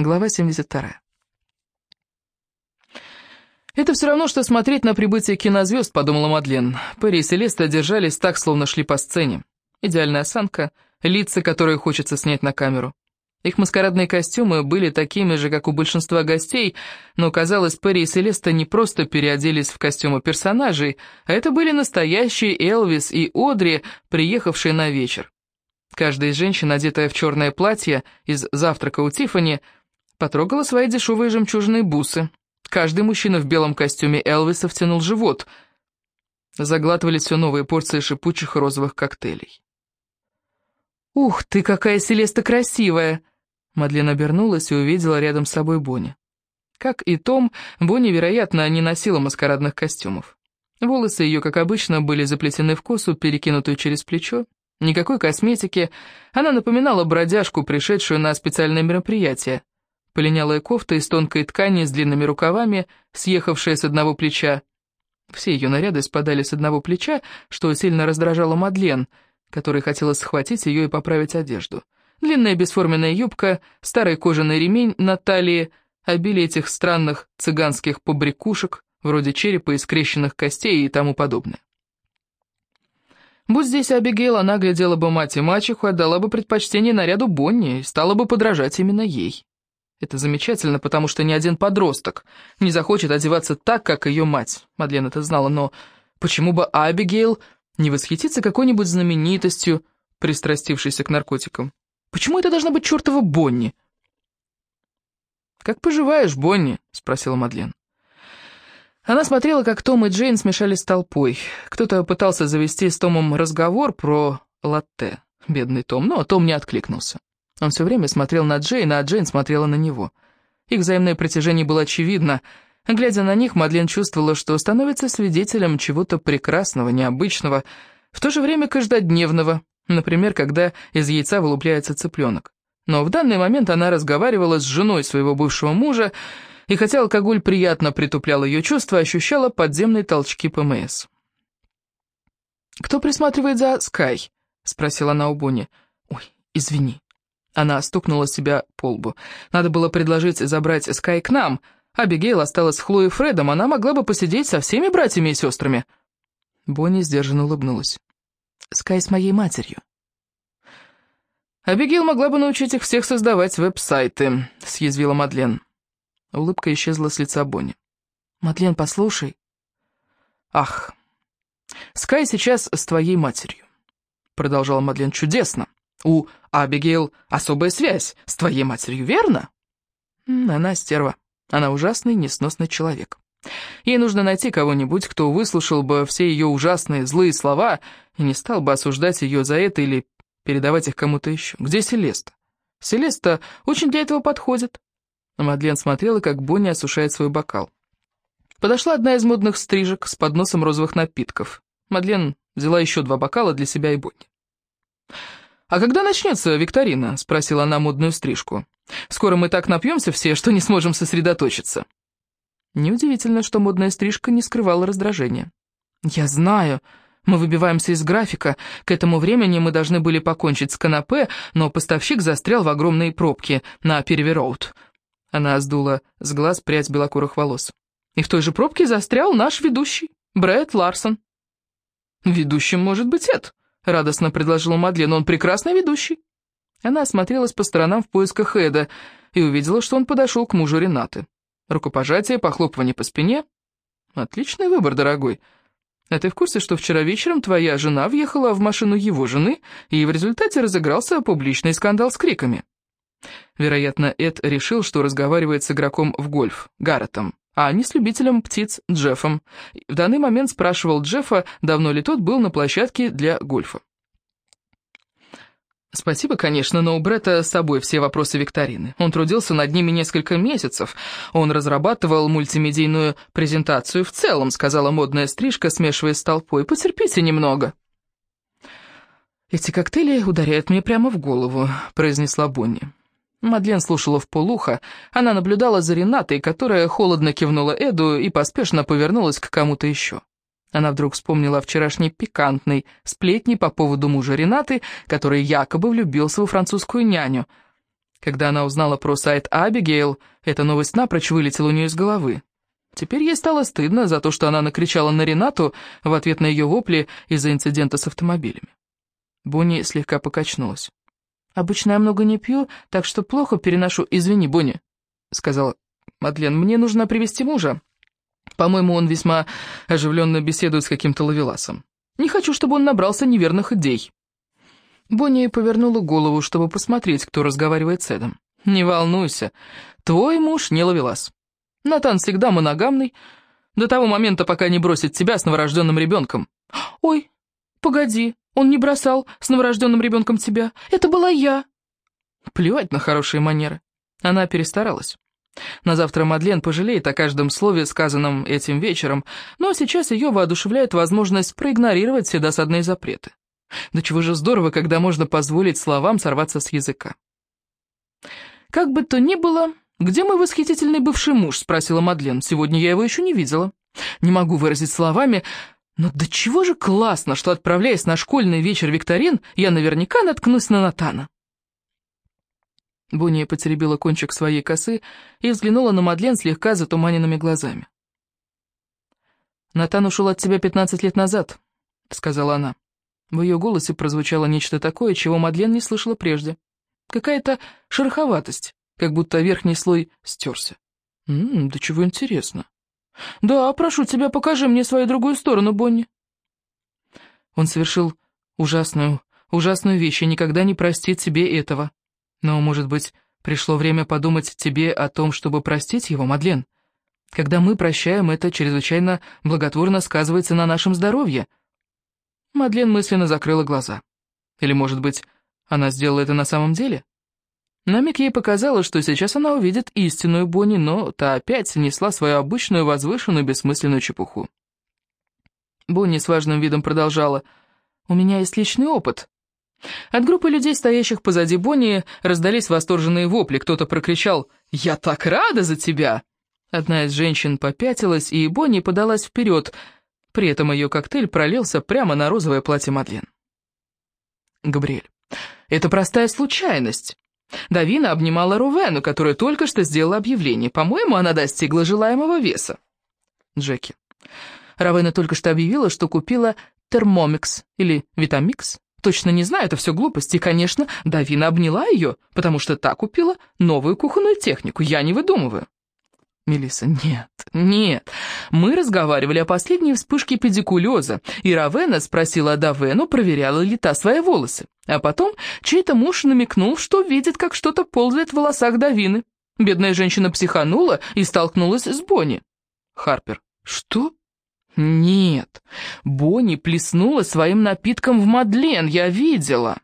Глава 72. «Это все равно, что смотреть на прибытие кинозвезд», — подумала Мадлен. Перри и Селеста держались так, словно шли по сцене. Идеальная осанка, лица, которые хочется снять на камеру. Их маскарадные костюмы были такими же, как у большинства гостей, но, казалось, Перри и Селеста не просто переоделись в костюмы персонажей, а это были настоящие Элвис и Одри, приехавшие на вечер. Каждая из женщин, одетая в черное платье из «Завтрака у Тиффани», потрогала свои дешевые жемчужные бусы. Каждый мужчина в белом костюме Элвиса втянул живот. Заглатывали все новые порции шипучих розовых коктейлей. «Ух ты, какая Селеста красивая!» Мадлен обернулась и увидела рядом с собой Бонни. Как и Том, Бонни, вероятно, не носила маскарадных костюмов. Волосы ее, как обычно, были заплетены в косу, перекинутую через плечо. Никакой косметики. Она напоминала бродяжку, пришедшую на специальное мероприятие. Полинялая кофта из тонкой ткани с длинными рукавами, съехавшая с одного плеча. Все ее наряды спадали с одного плеча, что сильно раздражало Мадлен, которой хотелось схватить ее и поправить одежду. Длинная бесформенная юбка, старый кожаный ремень на талии, обилие этих странных цыганских побрякушек, вроде черепа из скрещенных костей и тому подобное. Будь здесь Абигейл, она глядела бы мать и мачеху, отдала бы предпочтение наряду Бонни и стала бы подражать именно ей. Это замечательно, потому что ни один подросток не захочет одеваться так, как ее мать. Мадлен это знала, но почему бы Абигейл не восхититься какой-нибудь знаменитостью, пристрастившейся к наркотикам? Почему это должна быть чертова Бонни? «Как поживаешь, Бонни?» — спросила Мадлен. Она смотрела, как Том и Джейн смешались с толпой. Кто-то пытался завести с Томом разговор про латте. Бедный Том, но Том не откликнулся. Он все время смотрел на Джейн, а Джейн смотрела на него. Их взаимное притяжение было очевидно. Глядя на них, Мадлен чувствовала, что становится свидетелем чего-то прекрасного, необычного, в то же время каждодневного, например, когда из яйца вылупляется цыпленок. Но в данный момент она разговаривала с женой своего бывшего мужа, и хотя алкоголь приятно притуплял ее чувства, ощущала подземные толчки ПМС. «Кто присматривает за Скай?» — спросила она у Бонни. «Ой, извини». Она стукнула себя по лбу. «Надо было предложить забрать Скай к нам. Абигейл осталась с Хлоей Фредом, она могла бы посидеть со всеми братьями и сестрами». Бонни сдержанно улыбнулась. «Скай с моей матерью». «Абигейл могла бы научить их всех создавать веб-сайты», — съязвила Мадлен. Улыбка исчезла с лица Бонни. «Мадлен, послушай». «Ах, Скай сейчас с твоей матерью», — продолжала Мадлен. «Чудесно. У Абигейл особая связь с твоей матерью, верно?» «Она стерва. Она ужасный, несносный человек. Ей нужно найти кого-нибудь, кто выслушал бы все ее ужасные, злые слова и не стал бы осуждать ее за это или передавать их кому-то еще. Где Селеста? Селеста очень для этого подходит. Мадлен смотрела, как Бонни осушает свой бокал. Подошла одна из модных стрижек с подносом розовых напитков. Мадлен взяла еще два бокала для себя и Бонни. «А когда начнется викторина?» — спросила она модную стрижку. «Скоро мы так напьемся все, что не сможем сосредоточиться». Неудивительно, что модная стрижка не скрывала раздражения. «Я знаю. Мы выбиваемся из графика. К этому времени мы должны были покончить с канапе, но поставщик застрял в огромной пробке на Перевероуд. Она сдула с глаз прядь белокурых волос. И в той же пробке застрял наш ведущий, Брэд Ларсон. «Ведущим может быть Эд», — радостно предложила Мадлен, «он прекрасный ведущий». Она осмотрелась по сторонам в поисках Эда и увидела, что он подошел к мужу Ренаты. Рукопожатие, похлопывание по спине. «Отличный выбор, дорогой. А ты в курсе, что вчера вечером твоя жена въехала в машину его жены, и в результате разыгрался публичный скандал с криками?» Вероятно, Эд решил, что разговаривает с игроком в гольф, Гарретом, а не с любителем птиц Джеффом. В данный момент спрашивал Джеффа, давно ли тот был на площадке для гольфа. Спасибо, конечно, но у Бретта с собой все вопросы викторины. Он трудился над ними несколько месяцев. Он разрабатывал мультимедийную презентацию в целом, сказала модная стрижка, смешиваясь с толпой. Потерпите немного. «Эти коктейли ударяют мне прямо в голову», — произнесла Бонни. Мадлен слушала в полухо. Она наблюдала за Ренатой, которая холодно кивнула Эду и поспешно повернулась к кому-то еще. Она вдруг вспомнила о вчерашней пикантной сплетни по поводу мужа Ренаты, который якобы влюбился во французскую няню. Когда она узнала про сайт Абигейл, эта новость напрочь вылетела у нее из головы. Теперь ей стало стыдно за то, что она накричала на Ренату в ответ на ее вопли из-за инцидента с автомобилями. Бонни слегка покачнулась. «Обычно я много не пью, так что плохо переношу. Извини, Бонни», — сказала Мадлен, — «мне нужно привести мужа. По-моему, он весьма оживленно беседует с каким-то ловеласом. Не хочу, чтобы он набрался неверных идей». Бонни повернула голову, чтобы посмотреть, кто разговаривает с Эдом. «Не волнуйся, твой муж не ловелас. Натан всегда моногамный, до того момента, пока не бросит тебя с новорожденным ребенком». «Ой, погоди, он не бросал с новорожденным ребенком тебя. Это была я». Плевать на хорошие манеры. Она перестаралась. На завтра Мадлен пожалеет о каждом слове, сказанном этим вечером, но сейчас ее воодушевляет возможность проигнорировать все досадные запреты. Да чего же здорово, когда можно позволить словам сорваться с языка. «Как бы то ни было, где мой восхитительный бывший муж?» — спросила Мадлен. «Сегодня я его еще не видела. Не могу выразить словами, но до чего же классно, что, отправляясь на школьный вечер викторин, я наверняка наткнусь на Натана». Бонни потеребила кончик своей косы и взглянула на Мадлен слегка затуманенными глазами. «Натан ушел от тебя пятнадцать лет назад», — сказала она. В ее голосе прозвучало нечто такое, чего Мадлен не слышала прежде. Какая-то шероховатость, как будто верхний слой стерся. «Ммм, да чего интересно». «Да, прошу тебя, покажи мне свою другую сторону, Бонни». Он совершил ужасную, ужасную вещь и никогда не простит себе этого. Но, может быть, пришло время подумать тебе о том, чтобы простить его, Мадлен? Когда мы прощаем, это чрезвычайно благотворно сказывается на нашем здоровье. Мадлен мысленно закрыла глаза. Или, может быть, она сделала это на самом деле? На миг ей показалось, что сейчас она увидит истинную Бонни, но та опять несла свою обычную возвышенную бессмысленную чепуху. Бонни с важным видом продолжала. «У меня есть личный опыт. От группы людей, стоящих позади Бонни, раздались восторженные вопли. Кто-то прокричал «Я так рада за тебя!». Одна из женщин попятилась, и Бонни подалась вперед. При этом ее коктейль пролился прямо на розовое платье Мадлен. Габриэль. «Это простая случайность». Давина обнимала Рувену, которая только что сделала объявление. По-моему, она достигла желаемого веса. Джеки. Равена только что объявила, что купила термомикс или витамикс. Точно не знаю, это все глупости. И, конечно, Давина обняла ее, потому что та купила новую кухонную технику. Я не выдумываю. Мелисса, нет, нет. Мы разговаривали о последней вспышке педикулеза, и Равена спросила Давену, проверяла ли та свои волосы. А потом чей-то муж намекнул, что видит, как что-то ползает в волосах Давины. Бедная женщина психанула и столкнулась с Бонни. Харпер, что? «Нет, Бонни плеснула своим напитком в Мадлен, я видела».